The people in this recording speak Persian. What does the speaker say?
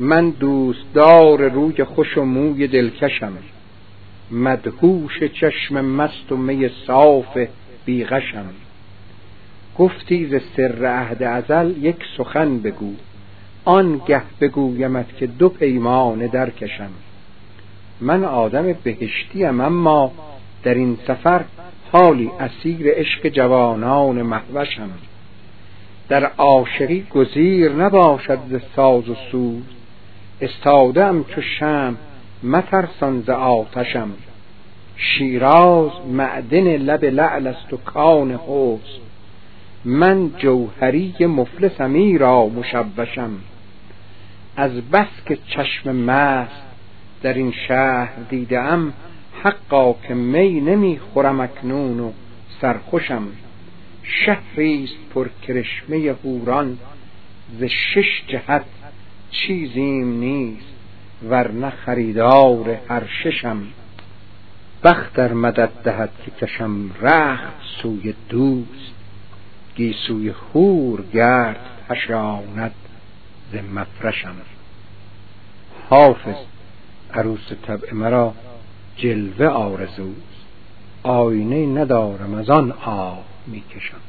من دوستدار روی خوش و موی دلکشم. مدهوش چشم مست و می صاف بیغشم. گفتی ز سر عهد ازل یک سخن بگو. آن گه بگویمت که دو پیمانه درکشم. من آدم بهشتیم اما در این سفر حالی اسیر عشق جوانان محوشم. در عاشقی گزیر نباشد ز ساز و سوز استادم چو شم مترسان ز آتشم. شیراز معدن لب لعل است و کان حسن من جوهری مفلسم ایرا مشوشم. از بس که چشم مست در این شهر دیده ام حقا که می نمی خورم اکنون و سرخوشم. شهریست پر کرشمه حوران ز شش جهت چیزیم نیست ورنه خریدار هر ششم. بخت در مدد دهد که کشم رخت سوی دوست. گیسوی حور گرد فشاند ز مفرشم. حافظ عروس طبع مرا جلوه آرزوست. آینه ندارم از آن آه می‌کشم.